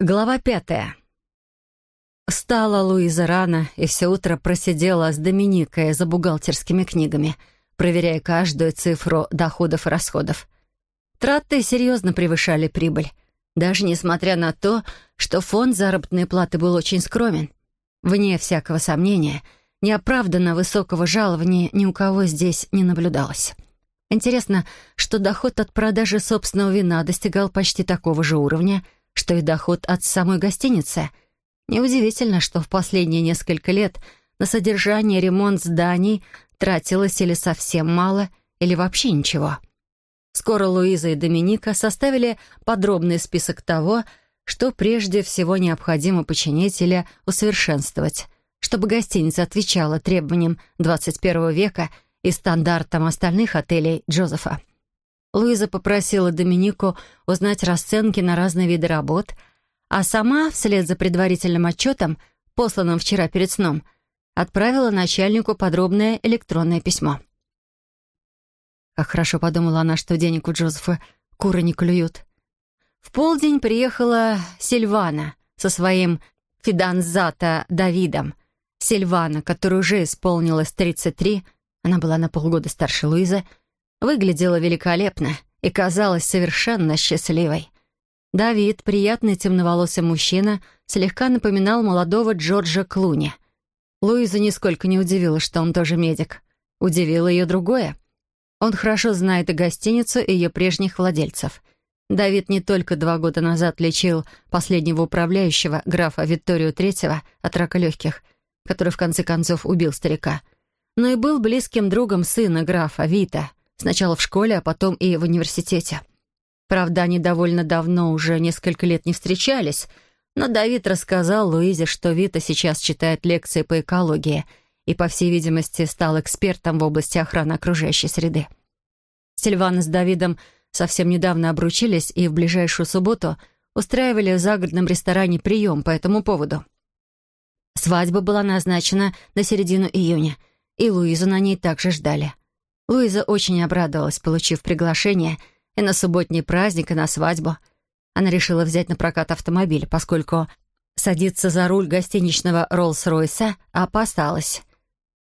Глава пятая. Встала Луиза рано и все утро просидела с Доминикой за бухгалтерскими книгами, проверяя каждую цифру доходов и расходов. Траты серьезно превышали прибыль, даже несмотря на то, что фонд заработной платы был очень скромен. Вне всякого сомнения, неоправданно высокого жалования ни у кого здесь не наблюдалось. Интересно, что доход от продажи собственного вина достигал почти такого же уровня — что и доход от самой гостиницы. Неудивительно, что в последние несколько лет на содержание и ремонт зданий тратилось или совсем мало, или вообще ничего. Скоро Луиза и Доминика составили подробный список того, что прежде всего необходимо починить или усовершенствовать, чтобы гостиница отвечала требованиям 21 века и стандартам остальных отелей Джозефа. Луиза попросила Доминику узнать расценки на разные виды работ, а сама, вслед за предварительным отчетом, посланным вчера перед сном, отправила начальнику подробное электронное письмо. Как хорошо подумала она, что денег у Джозефа куры не клюют. В полдень приехала Сильвана со своим фиданзата Давидом. Сильвана, которой уже исполнилось 33, она была на полгода старше Луизы, выглядела великолепно и казалась совершенно счастливой. Давид, приятный темноволосый мужчина, слегка напоминал молодого Джорджа Клуни. Луиза нисколько не удивила, что он тоже медик. Удивило ее другое. Он хорошо знает и гостиницу, и ее прежних владельцев. Давид не только два года назад лечил последнего управляющего, графа Викторию Третьего, от рака легких, который в конце концов убил старика, но и был близким другом сына графа Вита — Сначала в школе, а потом и в университете. Правда, они довольно давно, уже несколько лет не встречались, но Давид рассказал Луизе, что Вита сейчас читает лекции по экологии и, по всей видимости, стал экспертом в области охраны окружающей среды. Сильвана с Давидом совсем недавно обручились и в ближайшую субботу устраивали в загородном ресторане прием по этому поводу. Свадьба была назначена на середину июня, и Луизу на ней также ждали. Луиза очень обрадовалась, получив приглашение и на субботний праздник, и на свадьбу. Она решила взять на прокат автомобиль, поскольку садиться за руль гостиничного Роллс-Ройса опасалась.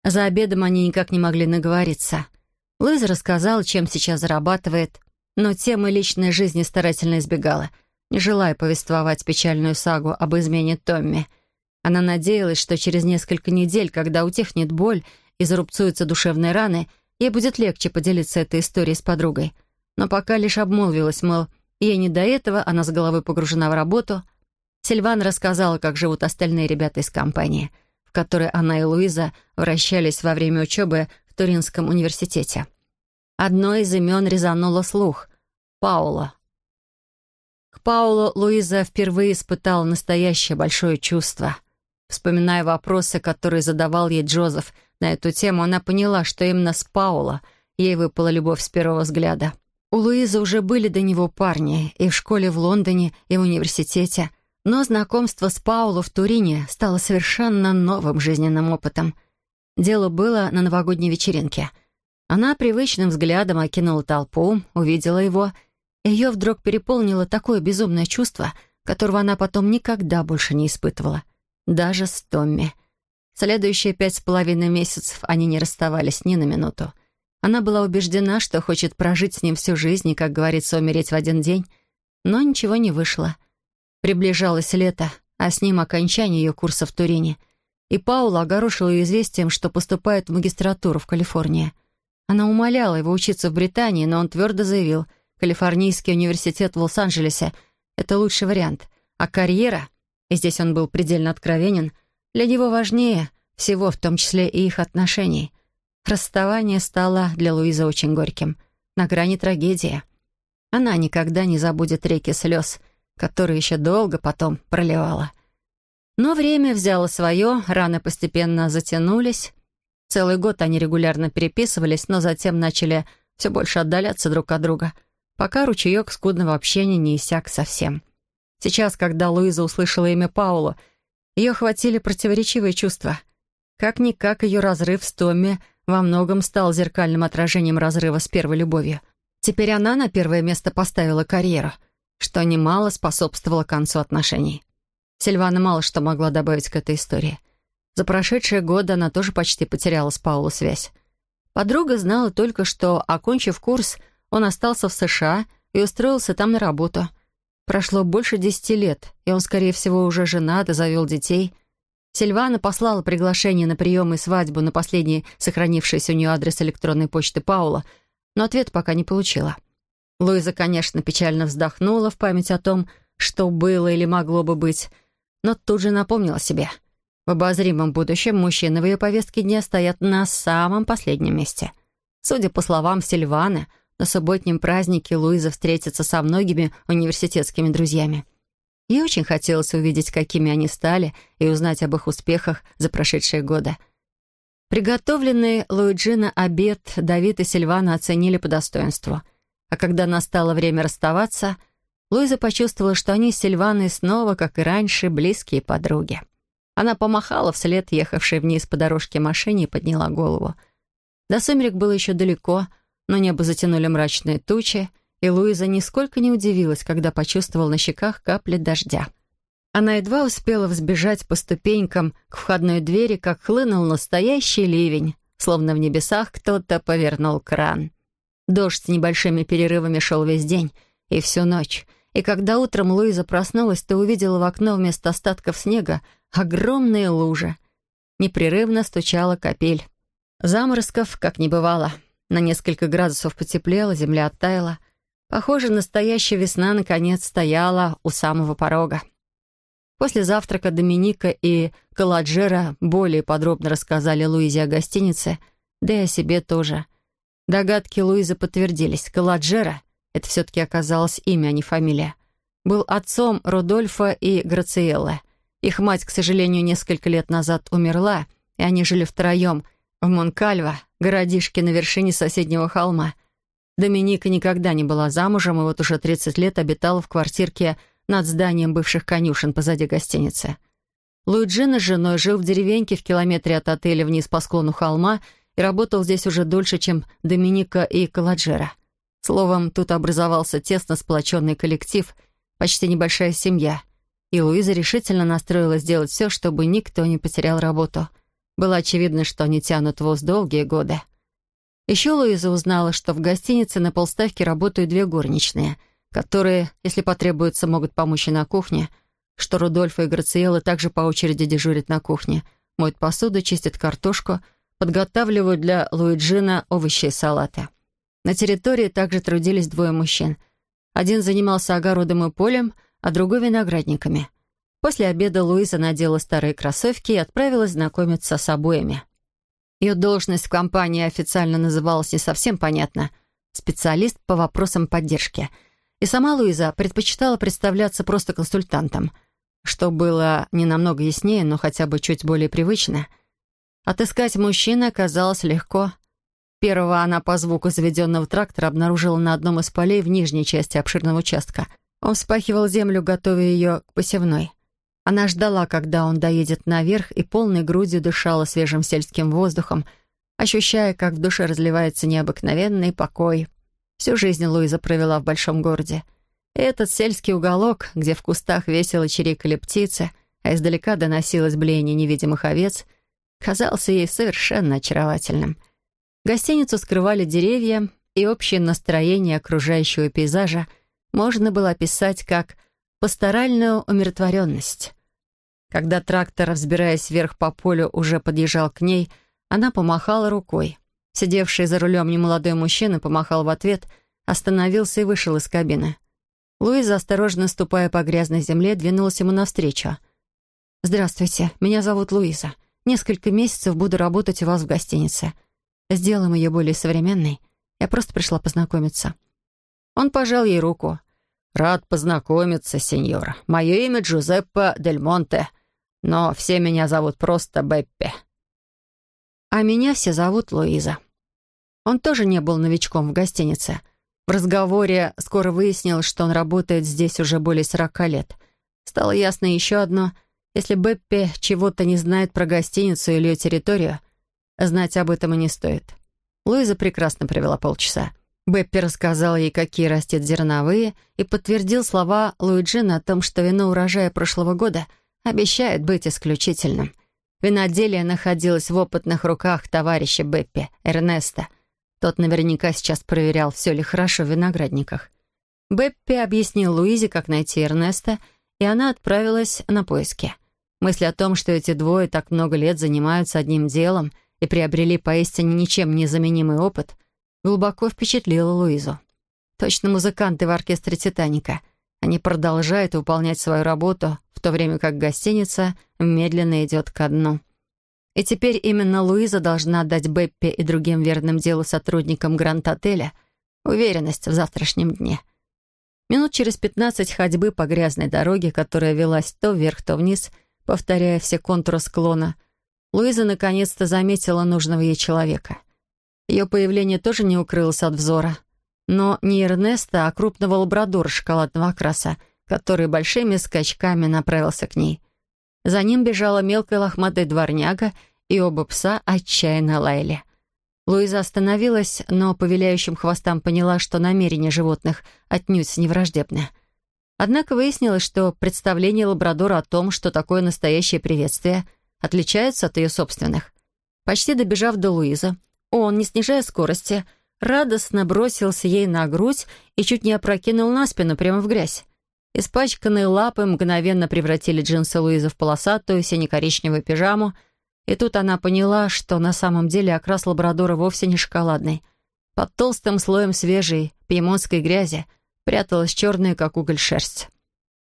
За обедом они никак не могли наговориться. Луиза рассказала, чем сейчас зарабатывает, но темы личной жизни старательно избегала, не желая повествовать печальную сагу об измене Томми. Она надеялась, что через несколько недель, когда утихнет боль и зарубцуются душевные раны, Ей будет легче поделиться этой историей с подругой. Но пока лишь обмолвилась, мол, ей не до этого, она с головой погружена в работу. Сильван рассказала, как живут остальные ребята из компании, в которой она и Луиза вращались во время учебы в Туринском университете. Одно из имен резануло слух — Пауло. К Паулу Луиза впервые испытала настоящее большое чувство. Вспоминая вопросы, которые задавал ей Джозеф — на эту тему, она поняла, что именно с Паула ей выпала любовь с первого взгляда. У Луизы уже были до него парни и в школе в Лондоне, и в университете, но знакомство с Пауло в Турине стало совершенно новым жизненным опытом. Дело было на новогодней вечеринке. Она привычным взглядом окинула толпу, увидела его, ее вдруг переполнило такое безумное чувство, которого она потом никогда больше не испытывала. Даже с Томми — Следующие пять с половиной месяцев они не расставались ни на минуту. Она была убеждена, что хочет прожить с ним всю жизнь и, как говорится, умереть в один день. Но ничего не вышло. Приближалось лето, а с ним окончание ее курса в Турине. И Паула огорошила ее известием, что поступает в магистратуру в Калифорнии. Она умоляла его учиться в Британии, но он твердо заявил, Калифорнийский университет в Лос-Анджелесе — это лучший вариант. А карьера, и здесь он был предельно откровенен — для него важнее всего, в том числе и их отношений. Расставание стало для Луизы очень горьким, на грани трагедии. Она никогда не забудет реки слез, которые еще долго потом проливала. Но время взяло свое, раны постепенно затянулись. Целый год они регулярно переписывались, но затем начали все больше отдаляться друг от друга, пока ручеек скудного общения не иссяк совсем. Сейчас, когда Луиза услышала имя Паула, ее охватили противоречивые чувства. Как-никак ее разрыв с Томми во многом стал зеркальным отражением разрыва с первой любовью. Теперь она на первое место поставила карьеру. что немало способствовало концу отношений. Сильвана мало что могла добавить к этой истории. За прошедшие годы она тоже почти потеряла с Паулу связь. Подруга знала только, что, окончив курс, он остался в США и устроился там на работу. Прошло больше десяти лет, и он, скорее всего, уже женат и завел детей. Сильвана послала приглашение на прием и свадьбу на последний сохранившийся у нее адрес электронной почты Паула, но ответ пока не получила. Луиза, конечно, печально вздохнула в память о том, что было или могло бы быть, но тут же напомнила себе. В обозримом будущем мужчины в ее повестке дня стоят на самом последнем месте. Судя по словам Сильваны, на субботнем празднике Луиза встретится со многими университетскими друзьями. Ей очень хотелось увидеть, какими они стали, и узнать об их успехах за прошедшие годы. Приготовленный Луиджина обед Давид и Сильвана оценили по достоинству. А когда настало время расставаться — Луиза почувствовала, что они с Сильваной снова, как и раньше, близкие подруги. Она помахала вслед ехавшей вниз по дорожке машине и подняла голову. До сумерек было еще далеко, но небо затянули мрачные тучи, и Луиза нисколько не удивилась, когда почувствовала на щеках капли дождя. Она едва успела взбежать по ступенькам к входной двери, как хлынул настоящий ливень, словно в небесах кто-то повернул кран. Дождь с небольшими перерывами шел весь день и всю ночь, и когда утром Луиза проснулась, то увидела в окно вместо остатков снега огромные лужи. Непрерывно стучала капель. Заморозков как не бывало. На несколько градусов потеплело, земля оттаяла. Похоже, настоящая весна наконец стояла у самого порога. После завтрака Доминика и Каладжера более подробно рассказали Луизе о гостинице, да и о себе тоже. Догадки Луизы подтвердились. Каладжера это все-таки оказалось имя, а не фамилия, был отцом Рудольфа и Грациэллы. Их мать, к сожалению, несколько лет назад умерла, и они жили втроем в Монкальво, городишке на вершине соседнего холма. Доминика никогда не была замужем, и вот уже 30 лет обитала в квартирке над зданием бывших конюшен позади гостиницы. Луиджина с женой жил в деревеньке в километре от отеля вниз по склону холма и работал здесь уже дольше, чем Доминика и Каладжера. Словом, тут образовался тесно сплоченный коллектив, почти небольшая семья. И Луиза решительно настроилась сделать все, чтобы никто не потерял работу. Было очевидно, что они тянут воз долгие годы. Еще Луиза узнала, что в гостинице на полставки работают две горничные, которые, если потребуется, могут помочь и на кухне, что Рудольфа и Грациела также по очереди дежурят на кухне, моют посуду, чистят картошку, подготавливают для Луиджина овощи и салаты. На территории также трудились двое мужчин. Один занимался огородом и полем, а другой — виноградниками. После обеда Луиза надела старые кроссовки и отправилась знакомиться с обоями. Ее должность в компании официально называлась не совсем понятно — специалист по вопросам поддержки. И сама Луиза предпочитала представляться просто консультантом, что было не намного яснее, но хотя бы чуть более привычно. Отыскать мужчину оказалось легко — Первого она по звуку заведенного трактора обнаружила на одном из полей в нижней части обширного участка. Он вспахивал землю, готовя ее к посевной. Она ждала, когда он доедет наверх, и полной грудью дышала свежим сельским воздухом, ощущая, как в душе разливается необыкновенный покой. Всю жизнь Луиза провела в большом городе. И этот сельский уголок, где в кустах весело чирикали птицы, а издалека доносилось блеяние невидимых овец, казался ей совершенно очаровательным — Гостиницу скрывали деревья, и общее настроение окружающего пейзажа можно было описать как пасторальную умиротворенность. Когда трактор, взбираясь вверх по полю, уже подъезжал к ней, она помахала рукой. Сидевший за рулем немолодой мужчина помахал в ответ, остановился и вышел из кабины. Луиза, осторожно ступая по грязной земле, двинулась ему навстречу. «Здравствуйте, меня зовут Луиза. Несколько месяцев буду работать у вас в гостинице. Сделаем ее более современной. Я просто пришла познакомиться». Он пожал ей руку. «Рад познакомиться, сеньора. Мое имя Джузеппе Дель Монте, но все меня зовут просто Беппе». «А меня все зовут Луиза». Он тоже не был новичком в гостинице. В разговоре скоро выяснилось, что он работает здесь уже более сорока лет. Стало ясно еще одно. Если Беппе чего-то не знает про гостиницу или ее территорию, Знать об этом и не стоит. Луиза прекрасно провела полчаса. Беппи рассказал ей, какие растет зерновые, и подтвердил слова Луиджина о том, что вино урожая прошлого года обещает быть исключительным. Виноделие находилось в опытных руках товарища Беппи, Эрнеста. Тот наверняка сейчас проверял, все ли хорошо в виноградниках. Беппи объяснил Луизе, как найти Эрнеста, и она отправилась на поиски. Мысль о том, что эти двое так много лет занимаются одним делом и приобрели поистине ничем незаменимый опыт — глубоко впечатлила Луизу. Точно музыканты в оркестре «Титаника». Они продолжают выполнять свою работу, в то время как гостиница медленно идет ко дну. И теперь именно Луиза должна дать Беппе и другим верным делу сотрудникам Гранд-отеля уверенность в завтрашнем дне. Минут через пятнадцать ходьбы по грязной дороге, которая велась то вверх, то вниз, повторяя все контуры склона, Луиза наконец-то заметила нужного ей человека. Ее появление тоже не укрылось от взора. Но не Эрнеста, а крупного лабрадора шоколадного окраса, который большими скачками направился к ней. За ним бежала мелкая лохматая дворняга, и оба пса отчаянно лаяли. Луиза остановилась, но по виляющим хвостам поняла, что намерения животных отнюдь не враждебны. Однако выяснилось, что представление лабрадора о том, что такое настоящее приветствие, отличается от ее собственных. Почти добежав до Луизы, он, не снижая скорости, радостно бросился ей на грудь и чуть не опрокинул на спину прямо в грязь. Испачканные лапы мгновенно превратили джинсы Луизы в полосатую сине-коричневую пижаму, и тут она поняла, что на самом деле окрас лабрадора вовсе не шоколадный. Под толстым слоем свежей пьемонтской грязи пряталась черная, как уголь, шерсть.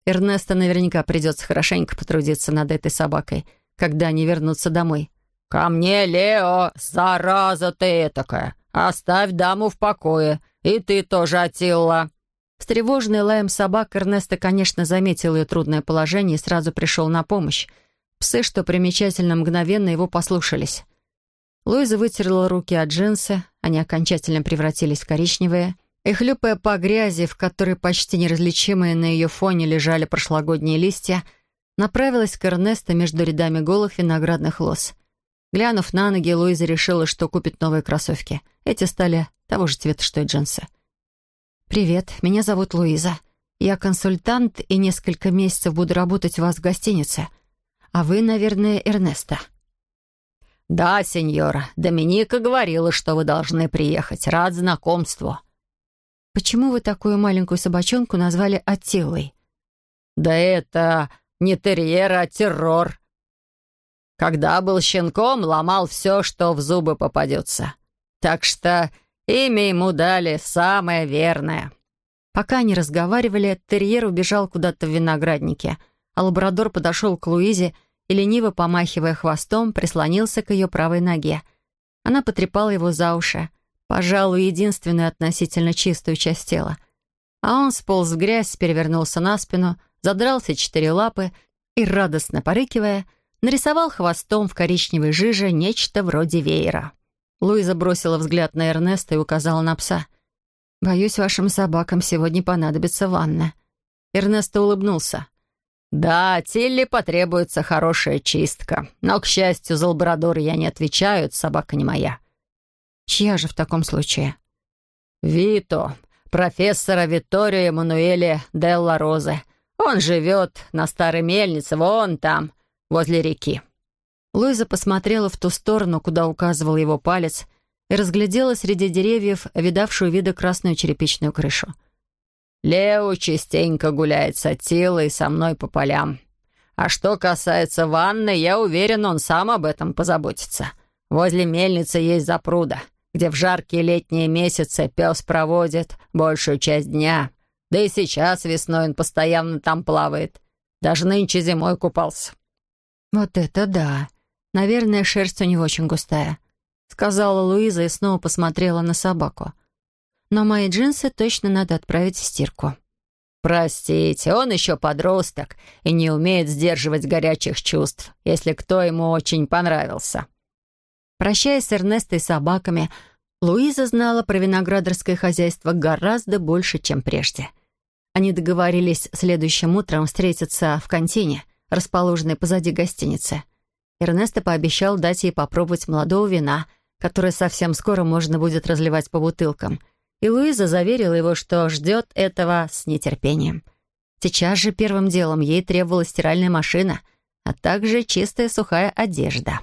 Эрнеста наверняка придется хорошенько потрудиться над этой собакой, когда они вернутся домой. «Ко мне, Лео, зараза ты этакая! Оставь даму в покое, и ты тоже, Атилла!» Встревоженный лаем собак, Эрнесто, конечно, заметил ее трудное положение и сразу пришел на помощь. Псы, что примечательно, мгновенно его послушались. Луиза вытерла руки от джинсы, они окончательно превратились в коричневые, и, хлюпая по грязи, в которой почти неразличимые на ее фоне лежали прошлогодние листья, направилась к Эрнесто между рядами голых виноградных лоз. Глянув на ноги, Луиза решила, что купит новые кроссовки. Эти стали того же цвета, что и джинсы. «Привет, меня зовут Луиза. Я консультант и несколько месяцев буду работать у вас в гостинице. А вы, наверное, Эрнеста». «Да, сеньора. Доминика говорила, что вы должны приехать. Рад знакомству». «Почему вы такую маленькую собачонку назвали Аттилой?» «Да это не терьер, а террор. Когда был щенком, ломал все, что в зубы попадется. Так что имя ему дали самое верное». Пока они разговаривали, терьер убежал куда-то в винограднике, а лабрадор подошел к Луизе и, лениво помахивая хвостом, прислонился к ее правой ноге. Она потрепала его за уши, пожалуй, единственную относительно чистую часть тела. А он сполз в грязь, перевернулся на спину, задрался четыре лапы и, радостно порыкивая, нарисовал хвостом в коричневой жиже нечто вроде веера. Луиза бросила взгляд на Эрнеста и указала на пса. «Боюсь, вашим собакам сегодня понадобится ванна». Эрнесто улыбнулся. «Да, Тилли потребуется хорошая чистка. Но, к счастью, за лабрадора я не отвечаю, собака не моя». «Чья же в таком случае?» «Вито, профессора Витторио Эммануэле Делла Розе. Он живет на старой мельнице, вон там возле реки». Луиза посмотрела в ту сторону, куда указывал его палец, и разглядела среди деревьев видавшую вида красную черепичную крышу. «Лео частенько гуляет с Атилой со мной по полям. А что касается ванны, я уверен, он сам об этом позаботится. Возле мельницы есть запруда, где в жаркие летние месяцы пес проводит большую часть дня. Да и сейчас весной он постоянно там плавает. Даже нынче зимой купался. «Вот это да! Наверное, шерсть у него очень густая», — сказала Луиза и снова посмотрела на собаку. «Но мои джинсы точно надо отправить в стирку». «Простите, он еще подросток и не умеет сдерживать горячих чувств, если кто ему очень понравился». Прощаясь с Эрнестой и собаками, Луиза знала про виноградарское хозяйство гораздо больше, чем прежде. Они договорились следующим утром встретиться в контине — расположенной позади гостиницы. Эрнесто пообещал дать ей попробовать молодого вина, которое совсем скоро можно будет разливать по бутылкам, и Луиза заверила его, что ждет этого с нетерпением. Сейчас же первым делом ей требовалась стиральная машина, а также чистая сухая одежда.